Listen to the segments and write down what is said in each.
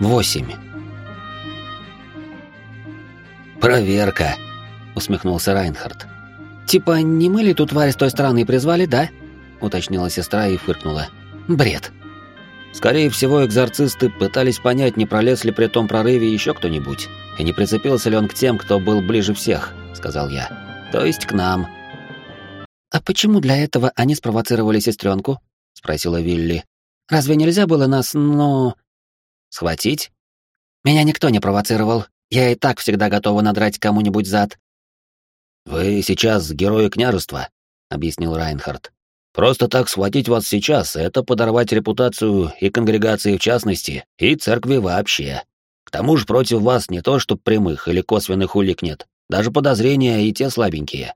8. «Проверка», — усмехнулся Райнхард. «Типа, не мы ли ту тварь с той стороны призвали, да?» — уточнила сестра и фыркнула. «Бред». Скорее всего, экзорцисты пытались понять, не пролез ли при том прорыве еще кто-нибудь, и не прицепился ли он к тем, кто был ближе всех, сказал я. То есть к нам. А почему для этого они спровоцировали сестренку? спросила Вилли. Разве нельзя было нас, ну, схватить? Меня никто не провоцировал. Я и так всегда готова надрать кому-нибудь зад. Вы сейчас герои княжества, объяснил Райнхард. Просто так схватить вас сейчас — это подорвать репутацию и конгрегации в частности, и церкви вообще. К тому же против вас не то, что прямых или косвенных улик нет, даже подозрения и те слабенькие.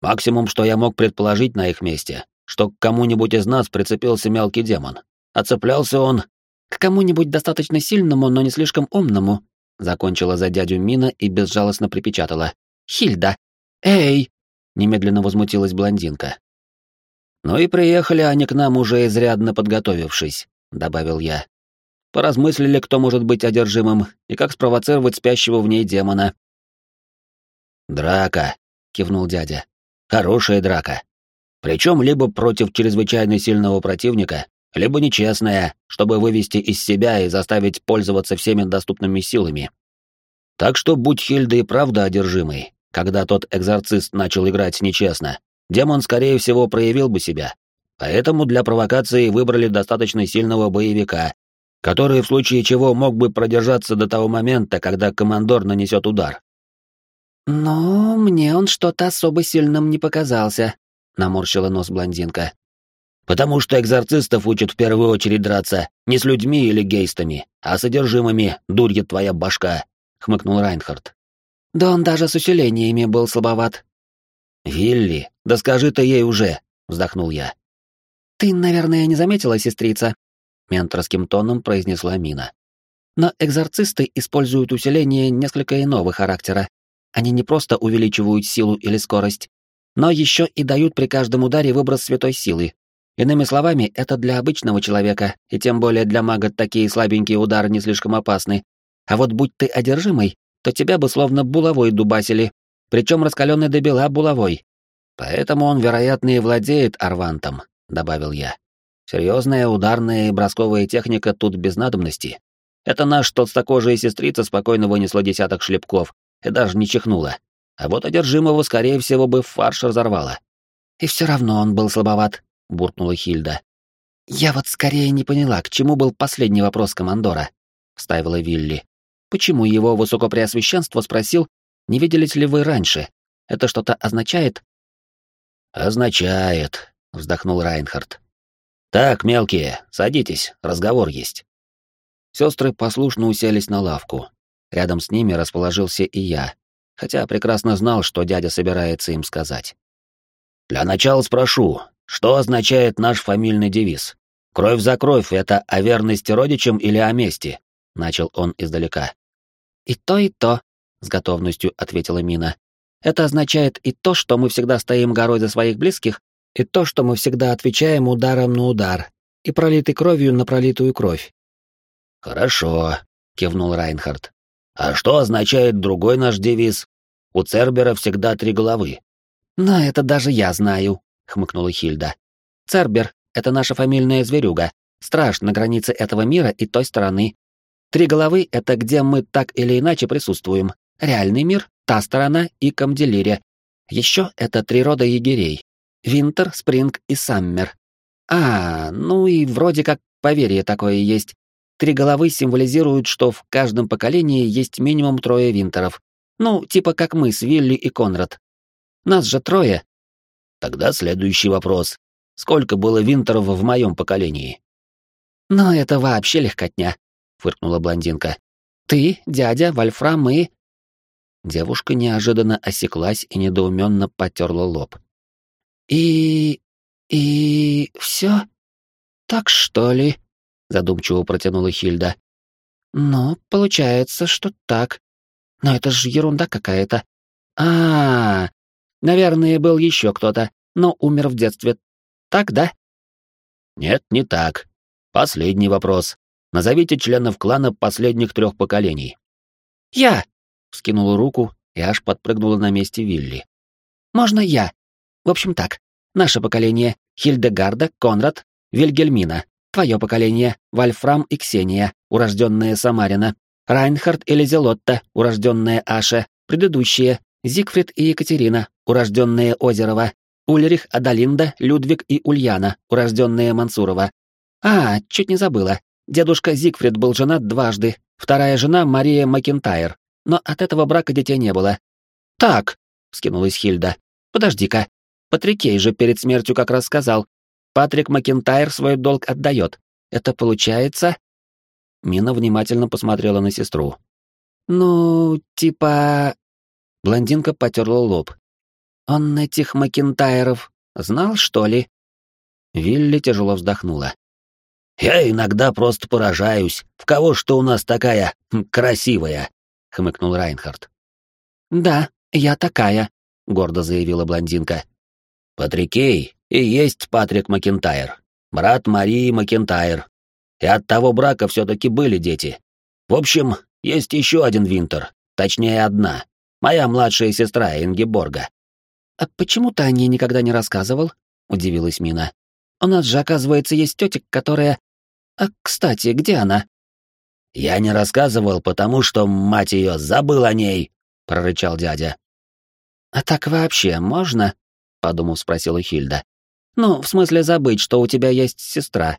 Максимум, что я мог предположить на их месте, что к кому-нибудь из нас прицепился мелкий демон. Оцеплялся он... К кому-нибудь достаточно сильному, но не слишком умному, закончила за дядю Мина и безжалостно припечатала. «Хильда! Эй!» — немедленно возмутилась блондинка. «Ну и приехали они к нам уже изрядно подготовившись», — добавил я. Поразмыслили, кто может быть одержимым и как спровоцировать спящего в ней демона. «Драка», — кивнул дядя. «Хорошая драка. Причем либо против чрезвычайно сильного противника, либо нечестная, чтобы вывести из себя и заставить пользоваться всеми доступными силами. Так что будь Хильда и правда одержимой, когда тот экзорцист начал играть нечестно, демон, скорее всего, проявил бы себя. Поэтому для провокации выбрали достаточно сильного боевика, который в случае чего мог бы продержаться до того момента, когда командор нанесет удар. «Но мне он что-то особо сильным не показался», — наморщила нос блондинка. «Потому что экзорцистов учат в первую очередь драться не с людьми или гейстами, а с содержимыми, дурья твоя башка», — хмыкнул Райнхард. «Да он даже с усилениями был слабоват», «Вилли, да скажи ты ей уже!» — вздохнул я. «Ты, наверное, не заметила, сестрица?» — менторским тоном произнесла Мина. «Но экзорцисты используют усиление несколько иного характера. Они не просто увеличивают силу или скорость, но еще и дают при каждом ударе выброс святой силы. Иными словами, это для обычного человека, и тем более для мага такие слабенькие удары не слишком опасны. А вот будь ты одержимый, то тебя бы словно булавой дубасили, причем раскаленный до бела булавой. Поэтому он, вероятно, и владеет арвантом, добавил я. Серьезная ударная и бросковая техника тут без надобности. Это наш толстокожая сестрица спокойно вынесла десяток шлепков и даже не чихнула. А вот одержимого, скорее всего, бы фарш разорвала. И все равно он был слабоват, буркнула Хильда. Я вот скорее не поняла, к чему был последний вопрос командора, вставила Вилли. Почему его высокопреосвященство спросил, не виделись ли вы раньше? Это что-то означает? Означает, вздохнул Райнхард. Так, мелкие, садитесь, разговор есть. Сестры послушно уселись на лавку. Рядом с ними расположился и я, хотя прекрасно знал, что дядя собирается им сказать. Для начала спрошу, что означает наш фамильный девиз? Кровь за кровь — это о верности родичам или о мести? Начал он издалека. И то, и то, с готовностью ответила Мина. Это означает и то, что мы всегда стоим горой за своих близких, и то, что мы всегда отвечаем ударом на удар, и пролитой кровью на пролитую кровь. Хорошо, кивнул Райнхард. А что означает другой наш девиз? У Цербера всегда три головы. Но это даже я знаю, хмыкнула Хильда. Цербер — это наша фамильная зверюга, страж на границе этого мира и той стороны. Три головы — это где мы так или иначе присутствуем, Реальный мир, та сторона и Камделире. Еще это три рода егерей. Винтер, Спринг и Саммер. А, ну и вроде как поверье такое есть. Три головы символизируют, что в каждом поколении есть минимум трое винтеров. Ну, типа как мы с Вилли и Конрад. Нас же трое. Тогда следующий вопрос. Сколько было винтеров в моем поколении? Но это вообще легкотня, фыркнула блондинка. Ты, дядя, Вольфрам и... Девушка неожиданно осеклась и недоуменно потерла лоб. «И... и... все? Так что ли?» — задумчиво протянула Хильда. «Ну, получается, что так. Но это же ерунда какая-то. А, -а, а Наверное, был еще кто-то, но умер в детстве. Так, да?» «Нет, не так. Последний вопрос», Назовите членов клана последних трех поколений. Я! Вскинула руку и аж подпрыгнула на месте Вилли. Можно я? В общем так, наше поколение — Хильдегарда, Конрад, Вильгельмина. Твое поколение — Вольфрам и Ксения, урожденные Самарина. Райнхард и Лизелотта, урожденные Аша. Предыдущие — Зигфрид и Екатерина, урожденные Озерова. Ульрих, Адалинда, Людвиг и Ульяна, урожденные Мансурова. А, чуть не забыла. Дедушка Зигфрид был женат дважды, вторая жена Мария Макентайр, но от этого брака детей не было. «Так», — вскинулась Хильда, — «подожди-ка. Патрикей же перед смертью как раз сказал. Патрик Макентайр свой долг отдает. Это получается...» Мина внимательно посмотрела на сестру. «Ну, типа...» Блондинка потерла лоб. «Он этих Макентайров знал, что ли?» Вилли тяжело вздохнула. «Я иногда просто поражаюсь, в кого что у нас такая хм, красивая», — хмыкнул Райнхард. «Да, я такая», — гордо заявила блондинка. «Патрикей и есть Патрик Макентайр, брат Марии Макентайр. И от того брака все-таки были дети. В общем, есть еще один Винтер, точнее одна, моя младшая сестра Ингеборга». «А почему ты о ней никогда не рассказывал?» — удивилась Мина. «У нас же, оказывается, есть тетя, которая а, кстати, где она? Я не рассказывал, потому что мать ее забыл о ней, прорычал дядя. А так вообще можно? подумав, спросила Хильда. Ну, в смысле забыть, что у тебя есть сестра.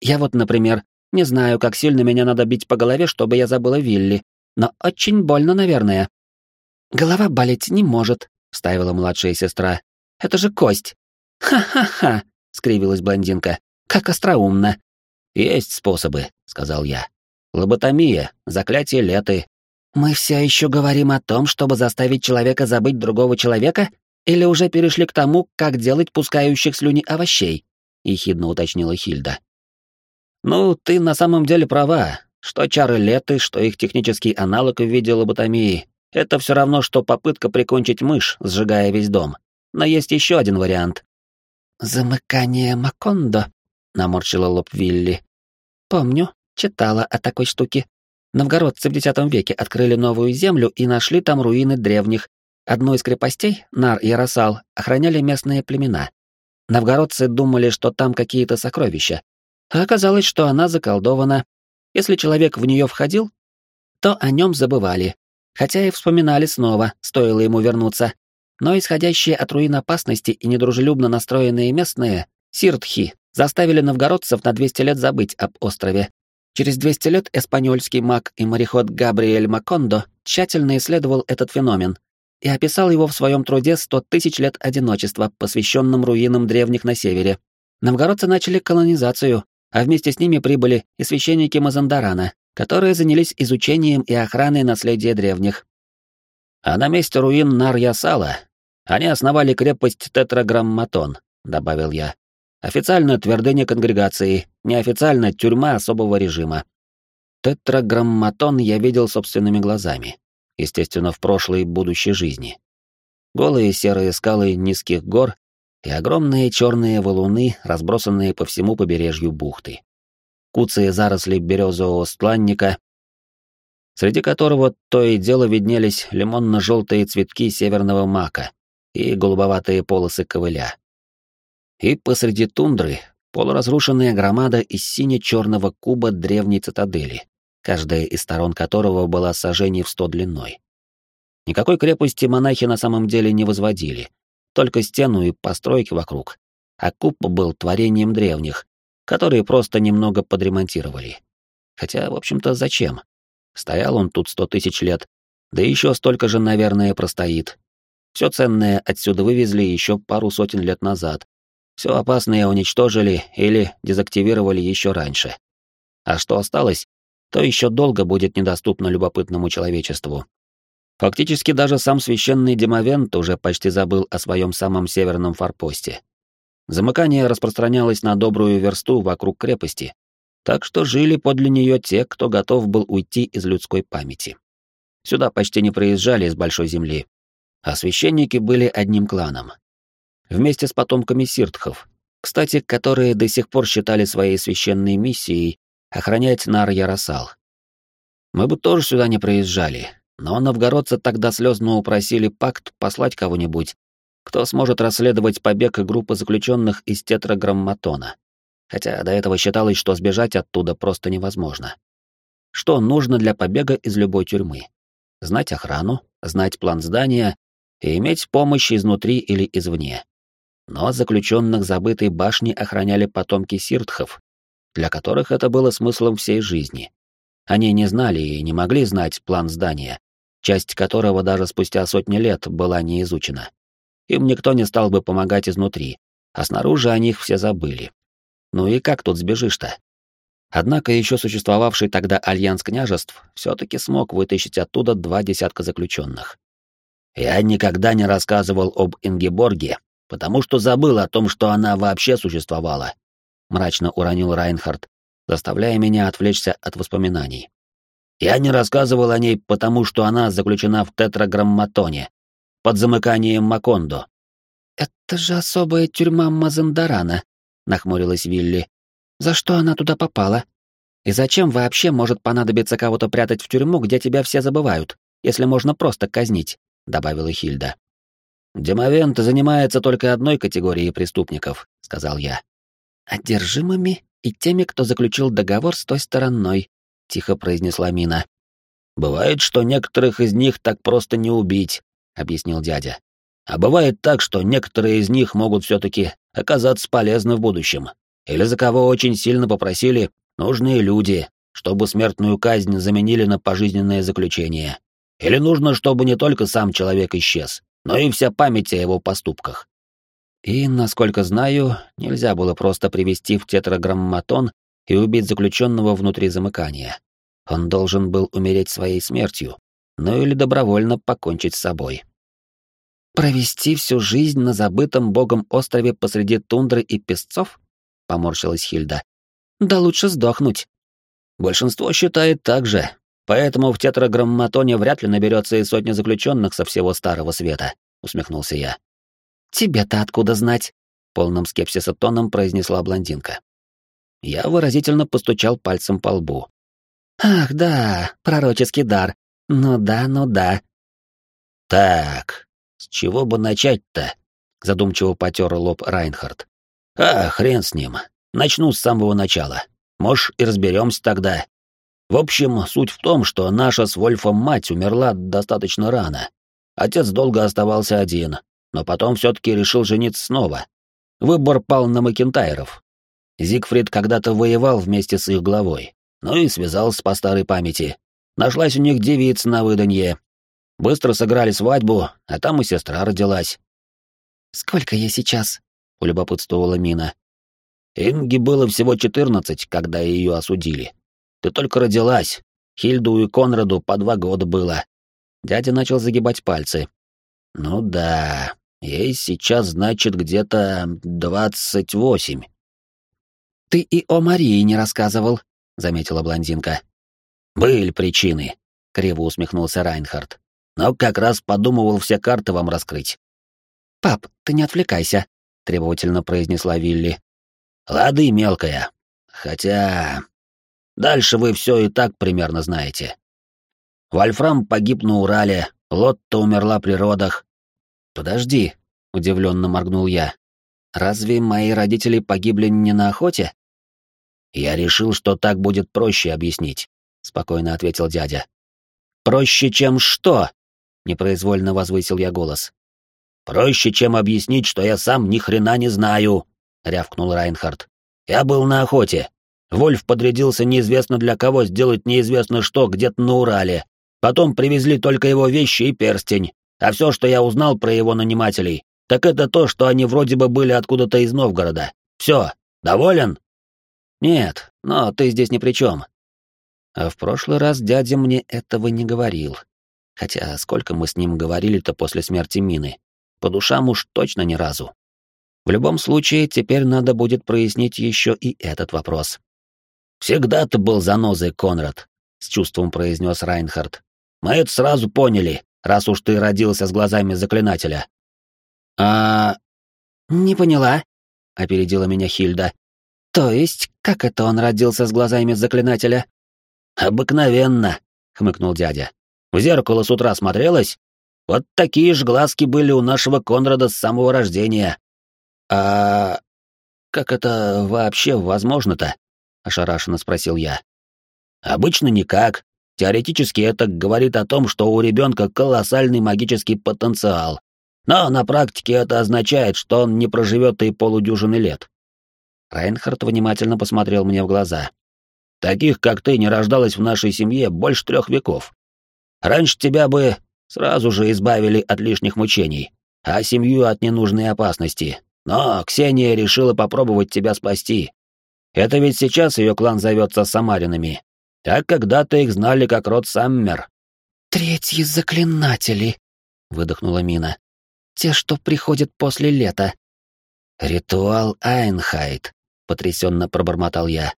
Я вот, например, не знаю, как сильно меня надо бить по голове, чтобы я забыла Вилли, но очень больно, наверное. Голова болеть не может, вставила младшая сестра. Это же кость. Ха-ха-ха, скривилась блондинка. Как остроумно. «Есть способы», — сказал я. «Лоботомия, заклятие леты». «Мы все еще говорим о том, чтобы заставить человека забыть другого человека? Или уже перешли к тому, как делать пускающих слюни овощей?» — ехидно уточнила Хильда. «Ну, ты на самом деле права. Что чары леты, что их технический аналог в виде лоботомии — это все равно, что попытка прикончить мышь, сжигая весь дом. Но есть еще один вариант». «Замыкание Макондо», — наморщила лоб Вилли. «Помню, читала о такой штуке. Новгородцы в X веке открыли новую землю и нашли там руины древних. Одну из крепостей, Нар и Яросал, охраняли местные племена. Новгородцы думали, что там какие-то сокровища. А оказалось, что она заколдована. Если человек в нее входил, то о нем забывали. Хотя и вспоминали снова, стоило ему вернуться. Но исходящие от руин опасности и недружелюбно настроенные местные, сиртхи, заставили новгородцев на 200 лет забыть об острове. Через 200 лет эспаньольский маг и мореход Габриэль Макондо тщательно исследовал этот феномен и описал его в своем труде «100 тысяч лет одиночества», посвященном руинам древних на севере. Новгородцы начали колонизацию, а вместе с ними прибыли и священники Мазандарана, которые занялись изучением и охраной наследия древних. А на месте руин Нар-Ясала они основали крепость Тетраграмматон, добавил я. Официально твердыня конгрегации, неофициально тюрьма особого режима. Тетраграмматон я видел собственными глазами, естественно, в прошлой и будущей жизни. Голые серые скалы низких гор и огромные черные валуны, разбросанные по всему побережью бухты. Куцые заросли березового стланника, среди которого то и дело виднелись лимонно-желтые цветки северного мака и голубоватые полосы ковыля. И посреди тундры полуразрушенная громада из сине-черного куба древней цитадели, каждая из сторон которого была сожжений в сто длиной. Никакой крепости монахи на самом деле не возводили, только стену и постройки вокруг, а куб был творением древних, которые просто немного подремонтировали. Хотя, в общем-то, зачем? Стоял он тут сто тысяч лет, да еще столько же, наверное, простоит. Все ценное отсюда вывезли еще пару сотен лет назад, все опасное уничтожили или дезактивировали еще раньше. А что осталось, то еще долго будет недоступно любопытному человечеству. Фактически даже сам священный Демовент уже почти забыл о своем самом северном форпосте. Замыкание распространялось на добрую версту вокруг крепости, так что жили подле нее те, кто готов был уйти из людской памяти. Сюда почти не проезжали из Большой Земли, а священники были одним кланом, вместе с потомками сиртхов, кстати, которые до сих пор считали своей священной миссией охранять нар Яросал. Мы бы тоже сюда не приезжали, но новгородцы тогда слезно упросили пакт послать кого-нибудь, кто сможет расследовать побег группы заключенных из тетраграмматона. Хотя до этого считалось, что сбежать оттуда просто невозможно. Что нужно для побега из любой тюрьмы? Знать охрану, знать план здания и иметь помощь изнутри или извне. Но заключенных забытой башни охраняли потомки сиртхов, для которых это было смыслом всей жизни. Они не знали и не могли знать план здания, часть которого даже спустя сотни лет была не изучена. Им никто не стал бы помогать изнутри, а снаружи о них все забыли. Ну и как тут сбежишь-то? Однако еще существовавший тогда альянс княжеств все-таки смог вытащить оттуда два десятка заключенных. Я никогда не рассказывал об Ингеборге, потому что забыл о том, что она вообще существовала, мрачно уронил Райнхард, заставляя меня отвлечься от воспоминаний. Я не рассказывал о ней, потому что она заключена в тетраграмматоне, под замыканием Макондо. «Это же особая тюрьма Мазандарана», — нахмурилась Вилли. «За что она туда попала? И зачем вообще может понадобиться кого-то прятать в тюрьму, где тебя все забывают, если можно просто казнить?» — добавила Хильда. «Демовент занимается только одной категорией преступников», — сказал я. «Одержимыми и теми, кто заключил договор с той стороной», — тихо произнесла Мина. «Бывает, что некоторых из них так просто не убить», — объяснил дядя. «А бывает так, что некоторые из них могут все-таки оказаться полезны в будущем. Или за кого очень сильно попросили нужные люди, чтобы смертную казнь заменили на пожизненное заключение. Или нужно, чтобы не только сам человек исчез, но и вся память о его поступках. И, насколько знаю, нельзя было просто привести в тетраграмматон и убить заключенного внутри замыкания. Он должен был умереть своей смертью, ну или добровольно покончить с собой. «Провести всю жизнь на забытом богом острове посреди тундры и песцов?» — поморщилась Хильда. «Да лучше сдохнуть». «Большинство считает так же, поэтому в тетраграмматоне вряд ли наберется и сотня заключенных со всего Старого Света», — усмехнулся я. «Тебе-то откуда знать?» — полным скепсиса тоном произнесла блондинка. Я выразительно постучал пальцем по лбу. «Ах, да, пророческий дар. Ну да, ну да». «Так, с чего бы начать-то?» — задумчиво потер лоб Райнхард. «А, хрен с ним. Начну с самого начала. Может, и разберемся тогда. В общем, суть в том, что наша с Вольфом мать умерла достаточно рано. Отец долго оставался один, но потом все-таки решил жениться снова. Выбор пал на Макентайров. Зигфрид когда-то воевал вместе с их главой, ну и связался по старой памяти. Нашлась у них девица на выданье. Быстро сыграли свадьбу, а там и сестра родилась. «Сколько ей сейчас?» — улюбопытствовала Мина. Инге было всего четырнадцать, когда ее осудили. Ты только родилась. Хильду и Конраду по два года было. Дядя начал загибать пальцы. Ну да, Ей сейчас, значит, где-то двадцать восемь. Ты и о Марии не рассказывал, заметила блондинка. Были причины, криво усмехнулся Райнхард. Но как раз подумывал все карты вам раскрыть. Пап, ты не отвлекайся, требовательно произнесла Вилли. Лады, мелкая. Хотя дальше вы все и так примерно знаете. Вольфрам погиб на Урале, Лотта умерла при родах, «Подожди», — удивленно моргнул я. «Разве мои родители погибли не на охоте?» «Я решил, что так будет проще объяснить», — спокойно ответил дядя. «Проще, чем что?» — непроизвольно возвысил я голос. «Проще, чем объяснить, что я сам ни хрена не знаю», — рявкнул Райнхард. «Я был на охоте. Вольф подрядился неизвестно для кого сделать неизвестно что где-то на Урале. Потом привезли только его вещи и перстень. А все, что я узнал про его нанимателей, так это то, что они вроде бы были откуда-то из Новгорода. Все, доволен? Нет, но ты здесь ни при чем. А в прошлый раз дядя мне этого не говорил. Хотя сколько мы с ним говорили-то после смерти Мины? По душам уж точно ни разу. В любом случае, теперь надо будет прояснить еще и этот вопрос. «Всегда ты был занозой, Конрад», — с чувством произнес Райнхард. «Мы это сразу поняли раз уж ты родился с глазами заклинателя. А... Не поняла, опередила меня Хильда. То есть, как это он родился с глазами заклинателя? Обыкновенно, хмыкнул дядя. В зеркало с утра смотрелась? Вот такие же глазки были у нашего Конрада с самого рождения. А как это вообще возможно-то? ошарашенно спросил я. Обычно никак. Теоретически это говорит о том, что у ребенка колоссальный магический потенциал. Но на практике это означает, что он не проживет и полудюжины лет. Райнхард внимательно посмотрел мне в глаза. Таких, как ты, не рождалось в нашей семье больше трех веков. Раньше тебя бы сразу же избавили от лишних мучений, а семью от ненужной опасности. Но Ксения решила попробовать тебя спасти. Это ведь сейчас ее клан зовется Самаринами, а когда-то их знали как род Саммер. «Третьи заклинатели», — выдохнула Мина. «Те, что приходят после лета». «Ритуал Айнхайт», — потрясенно пробормотал я.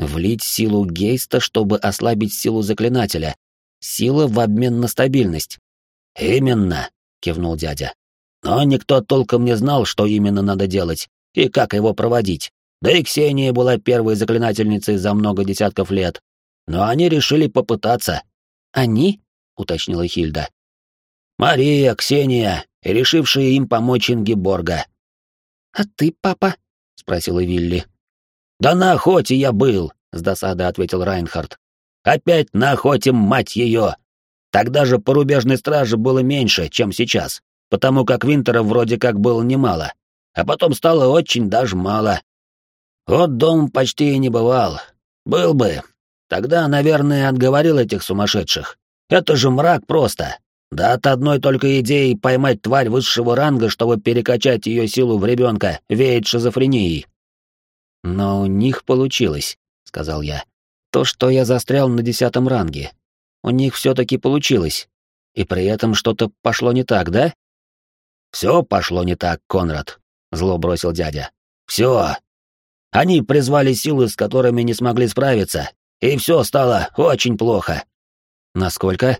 «Влить силу Гейста, чтобы ослабить силу заклинателя. Сила в обмен на стабильность». «Именно», — кивнул дядя. «Но никто толком не знал, что именно надо делать и как его проводить. Да и Ксения была первой заклинательницей за много десятков лет. Но они решили попытаться. Они? уточнила Хильда. Мария, Ксения, решившие им помочь Ингиборга. А ты, папа? спросила Вилли. Да на охоте я был, с досадой ответил Райнхард. Опять на охоте, мать ее! Тогда же порубежной стражи было меньше, чем сейчас, потому как Винтера вроде как было немало, а потом стало очень даже мало. Вот дом почти и не бывал. Был бы, Тогда, наверное, отговорил этих сумасшедших. Это же мрак просто. Да от одной только идеи поймать тварь высшего ранга, чтобы перекачать ее силу в ребенка, веет шизофренией. Но у них получилось, сказал я. То, что я застрял на десятом ранге. У них все-таки получилось. И при этом что-то пошло не так, да? Все пошло не так, Конрад, зло бросил дядя. Все. Они призвали силы, с которыми не смогли справиться, и все стало очень плохо. Насколько?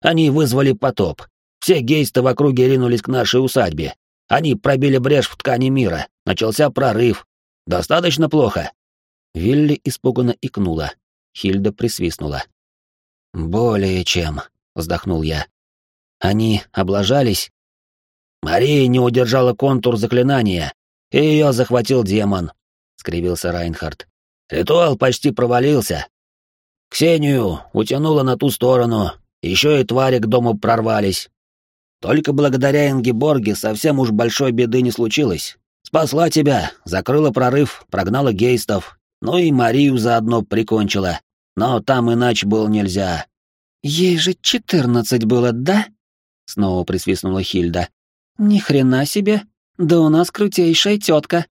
Они вызвали потоп. Все гейсты в округе ринулись к нашей усадьбе. Они пробили брешь в ткани мира. Начался прорыв. Достаточно плохо. Вилли испуганно икнула. Хильда присвистнула. «Более чем», — вздохнул я. «Они облажались?» «Мария не удержала контур заклинания, и ее захватил демон», — скривился Райнхард. Ритуал почти провалился. Ксению утянуло на ту сторону, еще и твари к дому прорвались. Только благодаря Ингеборге совсем уж большой беды не случилось. Спасла тебя, закрыла прорыв, прогнала гейстов, ну и Марию заодно прикончила. Но там иначе было нельзя. Ей же четырнадцать было, да? Снова присвистнула Хильда. Ни хрена себе. Да у нас крутейшая тетка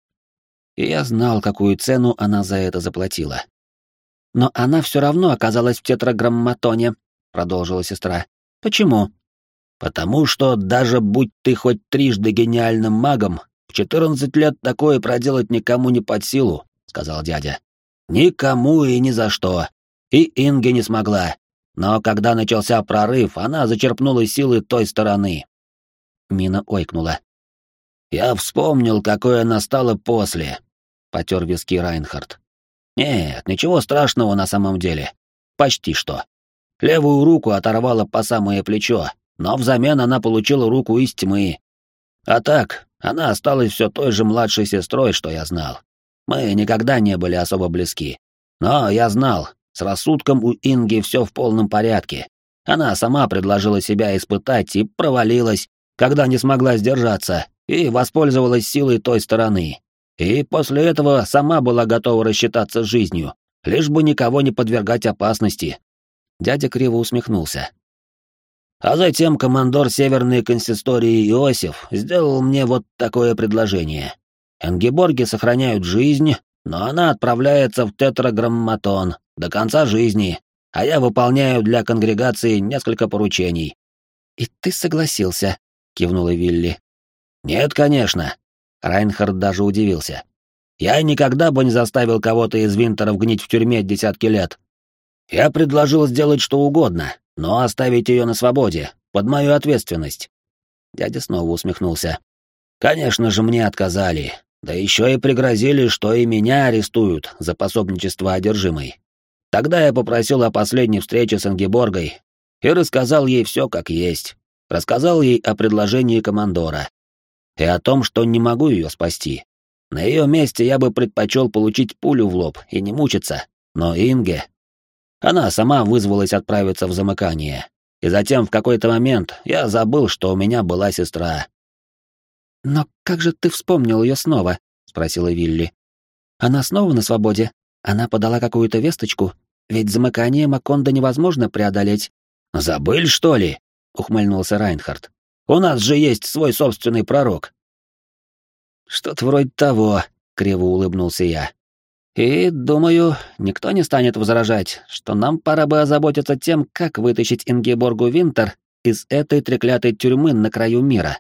и я знал, какую цену она за это заплатила. «Но она все равно оказалась в тетраграмматоне», — продолжила сестра. «Почему?» «Потому что даже будь ты хоть трижды гениальным магом, в четырнадцать лет такое проделать никому не под силу», — сказал дядя. «Никому и ни за что. И Инге не смогла. Но когда начался прорыв, она зачерпнула силы той стороны». Мина ойкнула. «Я вспомнил, какое настало после. — потер виски Райнхард. «Нет, ничего страшного на самом деле. Почти что. Левую руку оторвала по самое плечо, но взамен она получила руку из тьмы. А так, она осталась все той же младшей сестрой, что я знал. Мы никогда не были особо близки. Но я знал, с рассудком у Инги все в полном порядке. Она сама предложила себя испытать и провалилась, когда не смогла сдержаться, и воспользовалась силой той стороны, и после этого сама была готова рассчитаться жизнью, лишь бы никого не подвергать опасности. Дядя криво усмехнулся. А затем командор Северной консистории Иосиф сделал мне вот такое предложение. Энгеборги сохраняют жизнь, но она отправляется в тетраграмматон до конца жизни, а я выполняю для конгрегации несколько поручений. «И ты согласился», — кивнула Вилли. «Нет, конечно. Райнхард даже удивился. «Я никогда бы не заставил кого-то из Винтеров гнить в тюрьме десятки лет. Я предложил сделать что угодно, но оставить ее на свободе, под мою ответственность». Дядя снова усмехнулся. «Конечно же, мне отказали. Да еще и пригрозили, что и меня арестуют за пособничество одержимой. Тогда я попросил о последней встрече с Ангеборгой и рассказал ей все как есть. Рассказал ей о предложении командора и о том, что не могу ее спасти. На ее месте я бы предпочел получить пулю в лоб и не мучиться, но Инге... Она сама вызвалась отправиться в замыкание, и затем в какой-то момент я забыл, что у меня была сестра. «Но как же ты вспомнил ее снова?» — спросила Вилли. «Она снова на свободе? Она подала какую-то весточку? Ведь замыкание Маконда невозможно преодолеть». «Забыл, что ли?» — ухмыльнулся Райнхард. «У нас же есть свой собственный пророк». «Что-то вроде того», — криво улыбнулся я. «И, думаю, никто не станет возражать, что нам пора бы озаботиться тем, как вытащить Ингеборгу Винтер из этой треклятой тюрьмы на краю мира».